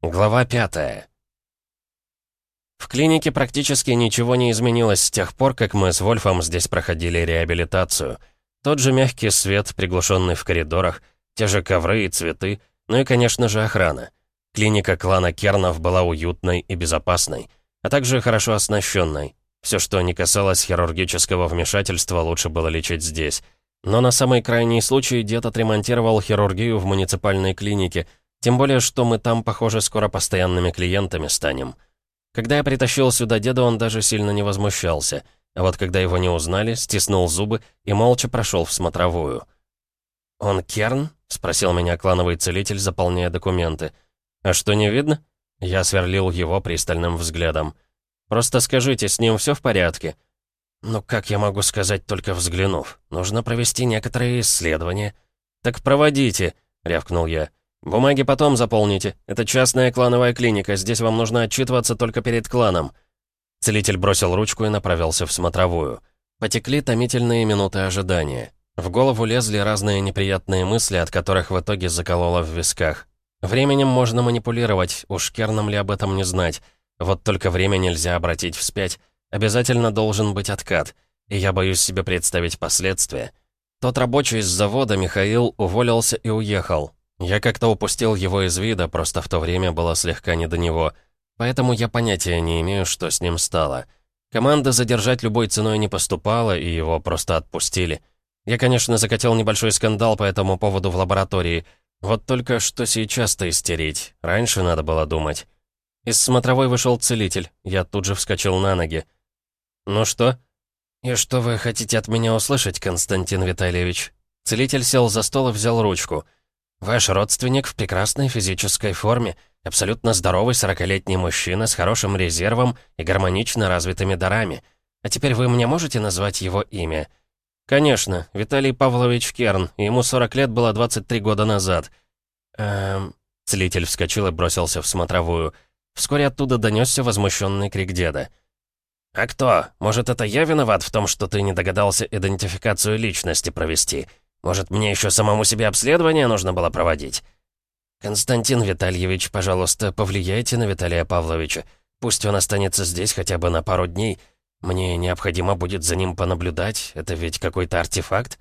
Глава пятая. В клинике практически ничего не изменилось с тех пор, как мы с Вольфом здесь проходили реабилитацию. Тот же мягкий свет, приглушенный в коридорах, те же ковры и цветы, ну и, конечно же, охрана. Клиника клана Кернов была уютной и безопасной, а также хорошо оснащенной. Все, что не касалось хирургического вмешательства, лучше было лечить здесь. Но на самый крайний случай дед отремонтировал хирургию в муниципальной клинике — тем более, что мы там, похоже, скоро постоянными клиентами станем. Когда я притащил сюда деда, он даже сильно не возмущался. А вот когда его не узнали, стиснул зубы и молча прошел в смотровую. «Он Керн?» — спросил меня клановый целитель, заполняя документы. «А что, не видно?» Я сверлил его пристальным взглядом. «Просто скажите, с ним все в порядке?» «Ну, как я могу сказать, только взглянув? Нужно провести некоторые исследования». «Так проводите», — рявкнул я. «Бумаги потом заполните. Это частная клановая клиника. Здесь вам нужно отчитываться только перед кланом». Целитель бросил ручку и направился в смотровую. Потекли томительные минуты ожидания. В голову лезли разные неприятные мысли, от которых в итоге закололо в висках. Временем можно манипулировать, уж Керном ли об этом не знать. Вот только время нельзя обратить вспять. Обязательно должен быть откат. И я боюсь себе представить последствия. Тот рабочий из завода, Михаил, уволился и уехал. Я как-то упустил его из вида, просто в то время было слегка не до него. Поэтому я понятия не имею, что с ним стало. Команда задержать любой ценой не поступала, и его просто отпустили. Я, конечно, закатил небольшой скандал по этому поводу в лаборатории. Вот только что сейчас-то истерить. Раньше надо было думать. Из смотровой вышел целитель. Я тут же вскочил на ноги. «Ну что?» «И что вы хотите от меня услышать, Константин Витальевич?» Целитель сел за стол и взял ручку – Ваш родственник в прекрасной физической форме, абсолютно здоровый сорокалетний мужчина с хорошим резервом и гармонично развитыми дарами. А теперь вы мне можете назвать его имя? Конечно, Виталий Павлович Керн, ему 40 лет было 23 года назад. Эм... Целитель вскочил и бросился в смотровую. Вскоре оттуда донесся возмущенный крик деда. «А кто? Может, это я виноват в том, что ты не догадался идентификацию личности провести?» Может, мне еще самому себе обследование нужно было проводить?» «Константин Витальевич, пожалуйста, повлияйте на Виталия Павловича. Пусть он останется здесь хотя бы на пару дней. Мне необходимо будет за ним понаблюдать. Это ведь какой-то артефакт?»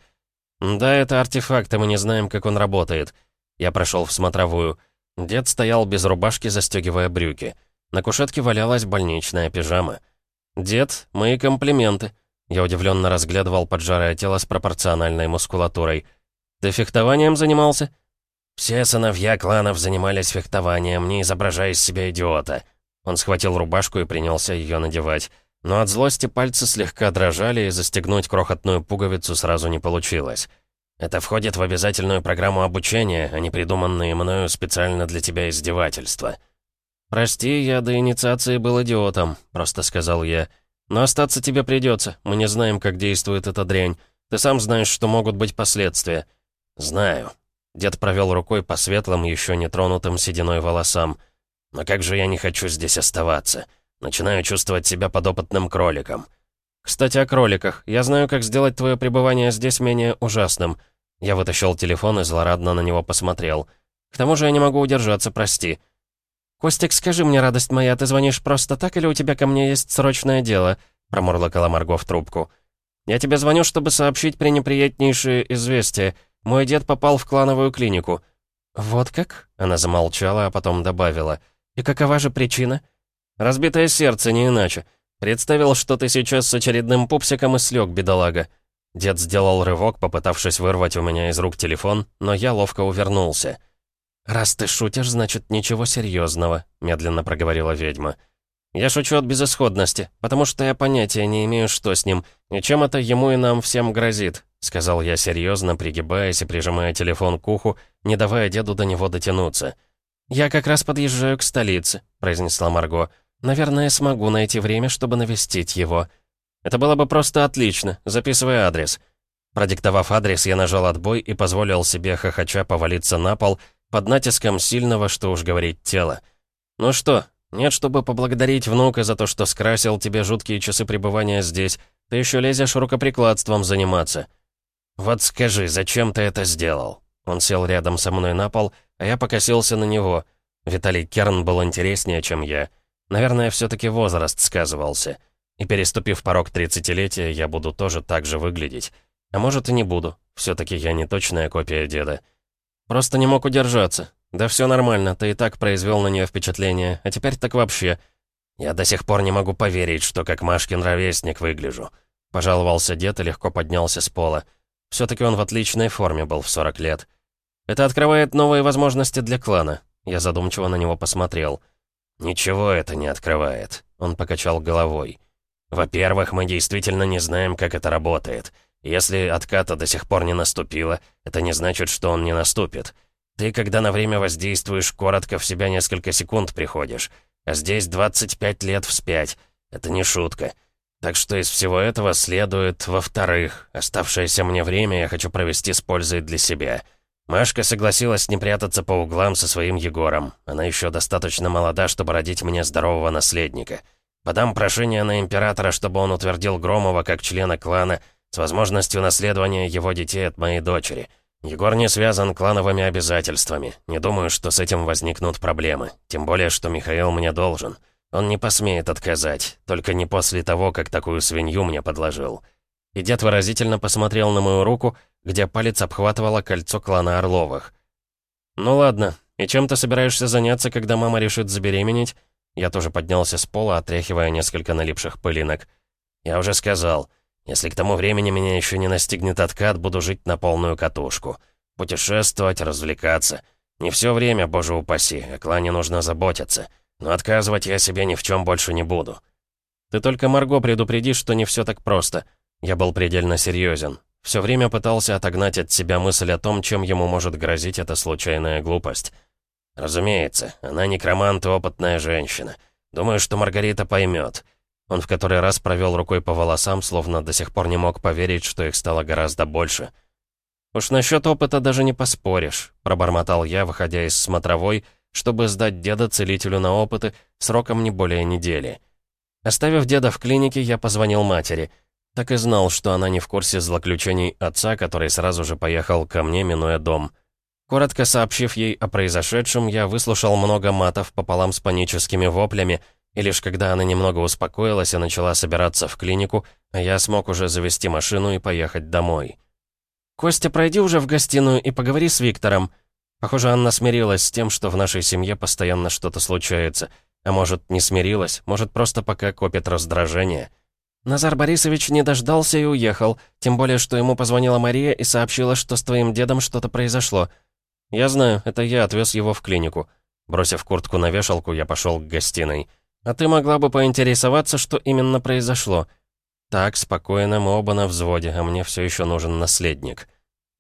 «Да, это артефакт, и мы не знаем, как он работает». Я прошел в смотровую. Дед стоял без рубашки, застегивая брюки. На кушетке валялась больничная пижама. «Дед, мои комплименты». Я удивленно разглядывал поджарое тело с пропорциональной мускулатурой. «Ты фехтованием занимался?» «Все сыновья кланов занимались фехтованием, не изображая из себя идиота». Он схватил рубашку и принялся ее надевать. Но от злости пальцы слегка дрожали, и застегнуть крохотную пуговицу сразу не получилось. «Это входит в обязательную программу обучения, а не придуманные мною специально для тебя издевательства». «Прости, я до инициации был идиотом», — просто сказал я. Но остаться тебе придется. Мы не знаем, как действует эта дрянь. Ты сам знаешь, что могут быть последствия». «Знаю». Дед провел рукой по светлым, еще не тронутым сединой волосам. «Но как же я не хочу здесь оставаться. Начинаю чувствовать себя подопытным кроликом». «Кстати, о кроликах. Я знаю, как сделать твое пребывание здесь менее ужасным». Я вытащил телефон и злорадно на него посмотрел. «К тому же я не могу удержаться, прости. «Костик, скажи мне, радость моя, ты звонишь просто так или у тебя ко мне есть срочное дело?» промурлокала Марго в трубку. «Я тебе звоню, чтобы сообщить пренеприятнейшее известие. Мой дед попал в клановую клинику». «Вот как?» — она замолчала, а потом добавила. «И какова же причина?» «Разбитое сердце, не иначе. Представил, что ты сейчас с очередным пупсиком и слег, бедолага». Дед сделал рывок, попытавшись вырвать у меня из рук телефон, но я ловко увернулся. «Раз ты шутишь, значит, ничего серьезного», — медленно проговорила ведьма. «Я шучу от безысходности, потому что я понятия не имею, что с ним, и чем это ему и нам всем грозит», — сказал я серьезно, пригибаясь и прижимая телефон к уху, не давая деду до него дотянуться. «Я как раз подъезжаю к столице», — произнесла Марго. «Наверное, смогу найти время, чтобы навестить его». «Это было бы просто отлично. Записывай адрес». Продиктовав адрес, я нажал отбой и позволил себе хохоча повалиться на пол, — под натиском сильного, что уж говорить, тела. «Ну что, нет, чтобы поблагодарить внука за то, что скрасил тебе жуткие часы пребывания здесь, ты еще лезешь рукоприкладством заниматься». «Вот скажи, зачем ты это сделал?» Он сел рядом со мной на пол, а я покосился на него. Виталий Керн был интереснее, чем я. Наверное, все-таки возраст сказывался. И переступив порог тридцатилетия, я буду тоже так же выглядеть. А может и не буду. Все-таки я не точная копия деда. Просто не мог удержаться. Да все нормально, ты и так произвел на нее впечатление, а теперь так вообще. Я до сих пор не могу поверить, что как Машкин ровесник выгляжу. Пожаловался дед и легко поднялся с пола. Все-таки он в отличной форме был в 40 лет. Это открывает новые возможности для клана. Я задумчиво на него посмотрел. «Ничего это не открывает», — он покачал головой. «Во-первых, мы действительно не знаем, как это работает. Если отката до сих пор не наступило, это не значит, что он не наступит. Ты, когда на время воздействуешь, коротко в себя несколько секунд приходишь, а здесь 25 лет вспять. Это не шутка. Так что из всего этого следует, во-вторых, оставшееся мне время я хочу провести с пользой для себя. Машка согласилась не прятаться по углам со своим Егором. Она еще достаточно молода, чтобы родить мне здорового наследника. Подам прошение на императора, чтобы он утвердил Громова как члена клана с возможностью наследования его детей от моей дочери. Егор не связан клановыми обязательствами. Не думаю, что с этим возникнут проблемы. Тем более, что Михаил мне должен. Он не посмеет отказать, только не после того, как такую свинью мне подложил. И дед выразительно посмотрел на мою руку, где палец обхватывало кольцо клана Орловых. «Ну ладно, и чем ты собираешься заняться, когда мама решит забеременеть?» Я тоже поднялся с пола, отряхивая несколько налипших пылинок. «Я уже сказал, если к тому времени меня еще не настигнет откат, буду жить на полную катушку. Путешествовать, развлекаться. Не все время, боже упаси, о клане нужно заботиться. Но отказывать я себе ни в чем больше не буду. Ты только Марго предупреди, что не все так просто. Я был предельно серьезен. Все время пытался отогнать от себя мысль о том, чем ему может грозить эта случайная глупость. Разумеется, она некромант и опытная женщина. Думаю, что Маргарита поймет. Он в который раз провел рукой по волосам, словно до сих пор не мог поверить, что их стало гораздо больше. «Уж насчет опыта даже не поспоришь», — пробормотал я, выходя из смотровой, чтобы сдать деда целителю на опыты сроком не более недели. Оставив деда в клинике, я позвонил матери. Так и знал, что она не в курсе злоключений отца, который сразу же поехал ко мне, минуя дом. Коротко сообщив ей о произошедшем, я выслушал много матов пополам с паническими воплями, и лишь когда она немного успокоилась и начала собираться в клинику, я смог уже завести машину и поехать домой. «Костя, пройди уже в гостиную и поговори с Виктором», Похоже, Анна смирилась с тем, что в нашей семье постоянно что-то случается. А может, не смирилась, может, просто пока копит раздражение. Назар Борисович не дождался и уехал, тем более, что ему позвонила Мария и сообщила, что с твоим дедом что-то произошло. Я знаю, это я отвез его в клинику. Бросив куртку на вешалку, я пошел к гостиной. А ты могла бы поинтересоваться, что именно произошло. Так, спокойно, мы оба на взводе, а мне все еще нужен наследник.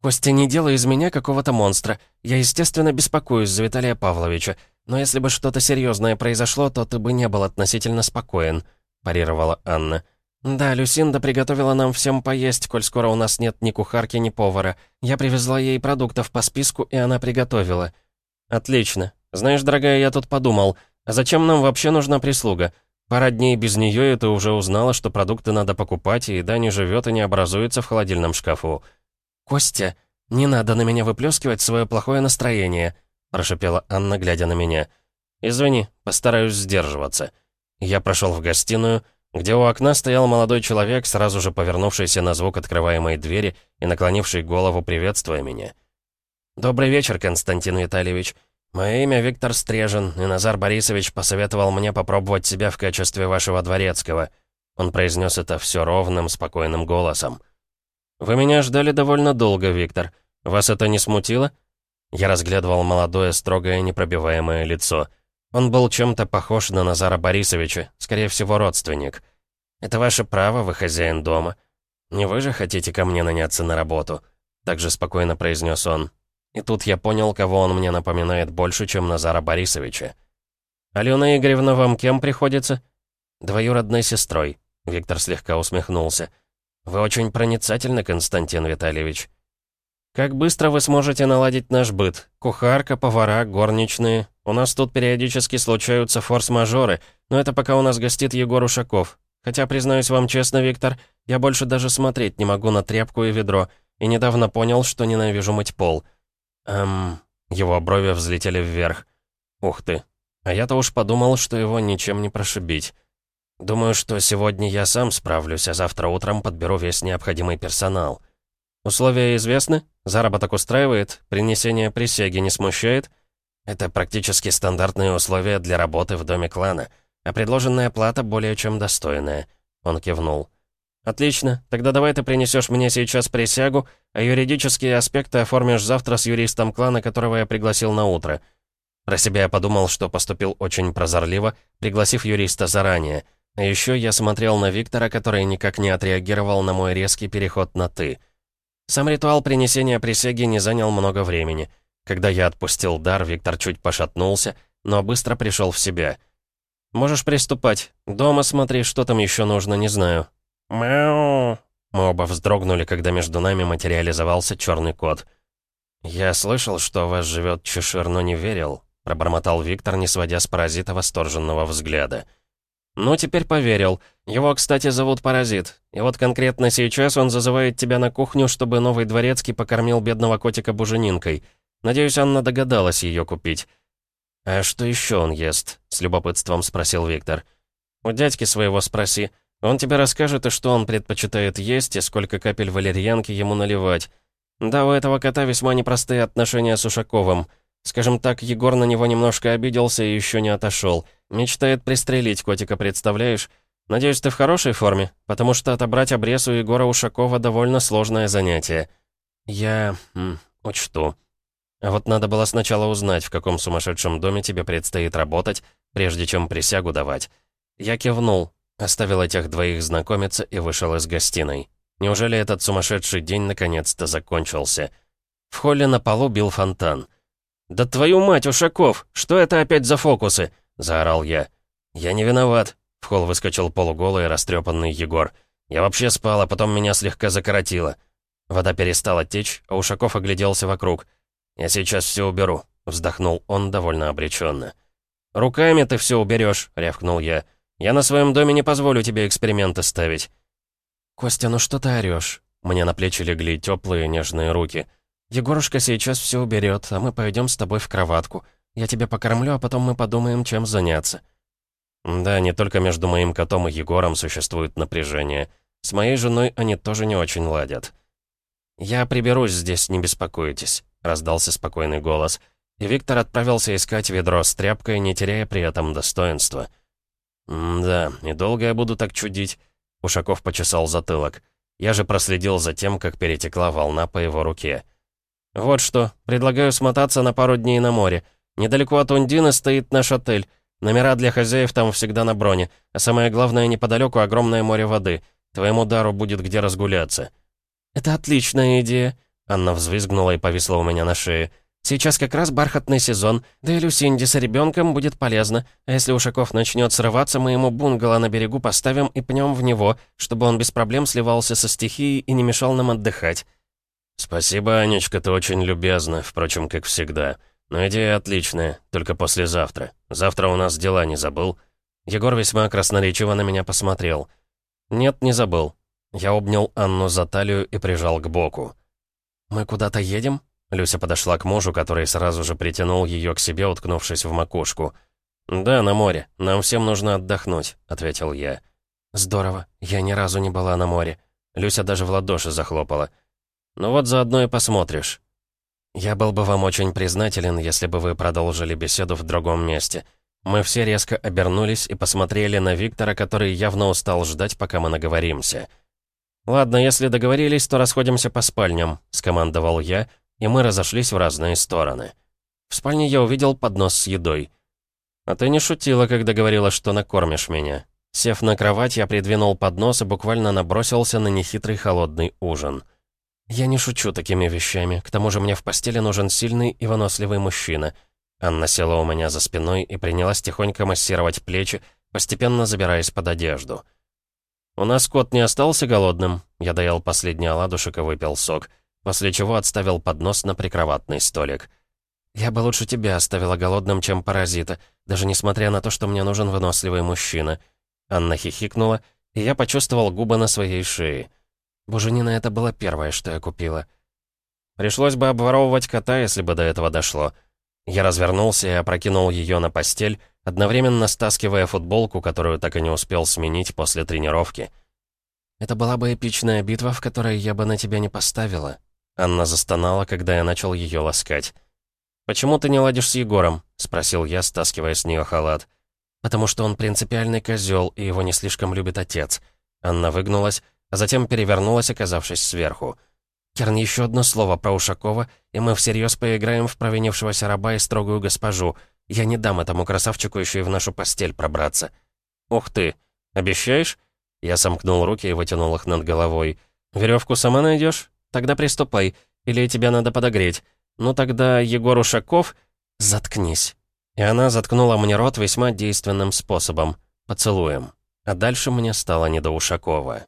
«Костя, не делай из меня какого-то монстра. Я, естественно, беспокоюсь за Виталия Павловича. Но если бы что-то серьезное произошло, то ты бы не был относительно спокоен», — парировала Анна. «Да, Люсинда приготовила нам всем поесть, коль скоро у нас нет ни кухарки, ни повара. Я привезла ей продуктов по списку, и она приготовила». «Отлично. Знаешь, дорогая, я тут подумал, а зачем нам вообще нужна прислуга? Пара дней без нее, и ты уже узнала, что продукты надо покупать, и еда не живет и не образуется в холодильном шкафу. «Костя, не надо на меня выплескивать свое плохое настроение», прошипела Анна, глядя на меня. «Извини, постараюсь сдерживаться». Я прошел в гостиную, где у окна стоял молодой человек, сразу же повернувшийся на звук открываемой двери и наклонивший голову, приветствуя меня. «Добрый вечер, Константин Витальевич. Мое имя Виктор Стрежин, и Назар Борисович посоветовал мне попробовать себя в качестве вашего дворецкого». Он произнес это все ровным, спокойным голосом. «Вы меня ждали довольно долго, Виктор. Вас это не смутило?» Я разглядывал молодое, строгое, непробиваемое лицо. Он был чем-то похож на Назара Борисовича, скорее всего, родственник. «Это ваше право, вы хозяин дома. Не вы же хотите ко мне наняться на работу?» Также спокойно произнес он. И тут я понял, кого он мне напоминает больше, чем Назара Борисовича. «Алена Игоревна вам кем приходится?» «Двоюродной сестрой», — Виктор слегка усмехнулся. «Вы очень проницательны, Константин Витальевич». «Как быстро вы сможете наладить наш быт? Кухарка, повара, горничные. У нас тут периодически случаются форс-мажоры, но это пока у нас гостит Егор Ушаков. Хотя, признаюсь вам честно, Виктор, я больше даже смотреть не могу на тряпку и ведро, и недавно понял, что ненавижу мыть пол». «Эм...» Его брови взлетели вверх. Ух ты. А я-то уж подумал, что его ничем не прошибить. Думаю, что сегодня я сам справлюсь, а завтра утром подберу весь необходимый персонал. Условия известны? Заработок устраивает? Принесение присяги не смущает? Это практически стандартные условия для работы в доме клана, а предложенная плата более чем достойная. Он кивнул. «Отлично. Тогда давай ты принесешь мне сейчас присягу, а юридические аспекты оформишь завтра с юристом клана, которого я пригласил на утро». Про себя я подумал, что поступил очень прозорливо, пригласив юриста заранее. А еще я смотрел на Виктора, который никак не отреагировал на мой резкий переход на «ты». Сам ритуал принесения присяги не занял много времени. Когда я отпустил дар, Виктор чуть пошатнулся, но быстро пришел в себя. «Можешь приступать. Дома смотри, что там еще нужно, не знаю». «Мяу!» Мы оба вздрогнули, когда между нами материализовался черный кот. «Я слышал, что у вас живет Чешир, но не верил», — пробормотал Виктор, не сводя с паразита восторженного взгляда. «Ну, теперь поверил. Его, кстати, зовут Паразит. И вот конкретно сейчас он зазывает тебя на кухню, чтобы новый дворецкий покормил бедного котика буженинкой. Надеюсь, Анна догадалась ее купить». «А что еще он ест?» — с любопытством спросил Виктор. «У дядьки своего спроси. Он тебе расскажет, и что он предпочитает есть, и сколько капель валерьянки ему наливать. Да, у этого кота весьма непростые отношения с Ушаковым. Скажем так, Егор на него немножко обиделся и еще не отошел. Мечтает пристрелить котика, представляешь? Надеюсь, ты в хорошей форме, потому что отобрать обрез у Егора Ушакова довольно сложное занятие. Я... М, учту. А вот надо было сначала узнать, в каком сумасшедшем доме тебе предстоит работать, прежде чем присягу давать. Я кивнул, Оставил этих двоих знакомиться и вышел из гостиной. Неужели этот сумасшедший день наконец-то закончился? В холле на полу бил фонтан. «Да твою мать, Ушаков! Что это опять за фокусы?» — заорал я. «Я не виноват», — в холл выскочил полуголый растрепанный Егор. «Я вообще спал, а потом меня слегка закоротило». Вода перестала течь, а Ушаков огляделся вокруг. «Я сейчас все уберу», — вздохнул он довольно обреченно. «Руками ты все уберешь», — рявкнул я. На своем доме не позволю тебе эксперименты ставить». «Костя, ну что ты орёшь?» Мне на плечи легли теплые нежные руки. «Егорушка сейчас все уберет, а мы пойдем с тобой в кроватку. Я тебя покормлю, а потом мы подумаем, чем заняться». Да, не только между моим котом и Егором существует напряжение. С моей женой они тоже не очень ладят. «Я приберусь здесь, не беспокойтесь», — раздался спокойный голос. И Виктор отправился искать ведро с тряпкой, не теряя при этом достоинства. «Да, и долго я буду так чудить?» Ушаков почесал затылок. Я же проследил за тем, как перетекла волна по его руке. «Вот что, предлагаю смотаться на пару дней на море. Недалеко от Ундины стоит наш отель. Номера для хозяев там всегда на броне. А самое главное, неподалеку огромное море воды. Твоему дару будет где разгуляться». «Это отличная идея», — Анна взвизгнула и повисла у меня на шее. Сейчас как раз бархатный сезон, да и Люсинди с ребенком будет полезно. А если Ушаков начнет срываться, мы ему бунгало на берегу поставим и пнем в него, чтобы он без проблем сливался со стихией и не мешал нам отдыхать». «Спасибо, Анечка, ты очень любезна, впрочем, как всегда. Но идея отличная, только послезавтра. Завтра у нас дела, не забыл?» Егор весьма красноречиво на меня посмотрел. «Нет, не забыл». Я обнял Анну за талию и прижал к боку. «Мы куда-то едем?» Люся подошла к мужу, который сразу же притянул ее к себе, уткнувшись в макушку. «Да, на море. Нам всем нужно отдохнуть», — ответил я. «Здорово. Я ни разу не была на море». Люся даже в ладоши захлопала. «Ну вот заодно и посмотришь». «Я был бы вам очень признателен, если бы вы продолжили беседу в другом месте». Мы все резко обернулись и посмотрели на Виктора, который явно устал ждать, пока мы наговоримся. «Ладно, если договорились, то расходимся по спальням», — скомандовал я, и мы разошлись в разные стороны. В спальне я увидел поднос с едой. «А ты не шутила, когда говорила, что накормишь меня». Сев на кровать, я придвинул поднос и буквально набросился на нехитрый холодный ужин. «Я не шучу такими вещами. К тому же мне в постели нужен сильный и выносливый мужчина». Анна села у меня за спиной и принялась тихонько массировать плечи, постепенно забираясь под одежду. «У нас кот не остался голодным?» Я доел последний оладушек и выпил сок после чего отставил поднос на прикроватный столик. «Я бы лучше тебя оставила голодным, чем паразита, даже несмотря на то, что мне нужен выносливый мужчина». Анна хихикнула, и я почувствовал губы на своей шее. Буженина это было первое, что я купила. Пришлось бы обворовывать кота, если бы до этого дошло. Я развернулся и опрокинул ее на постель, одновременно стаскивая футболку, которую так и не успел сменить после тренировки. «Это была бы эпичная битва, в которой я бы на тебя не поставила». Анна застонала, когда я начал ее ласкать. «Почему ты не ладишь с Егором?» — спросил я, стаскивая с нее халат. «Потому что он принципиальный козел, и его не слишком любит отец». Анна выгнулась, а затем перевернулась, оказавшись сверху. «Керн, еще одно слово про Ушакова, и мы всерьез поиграем в провинившегося раба и строгую госпожу. Я не дам этому красавчику еще и в нашу постель пробраться». «Ух ты! Обещаешь?» Я сомкнул руки и вытянул их над головой. «Веревку сама найдешь? Тогда приступай. Или тебя надо подогреть. «Ну тогда Егор Ушаков...» «Заткнись». И она заткнула мне рот весьма действенным способом — поцелуем. А дальше мне стало не до Ушакова.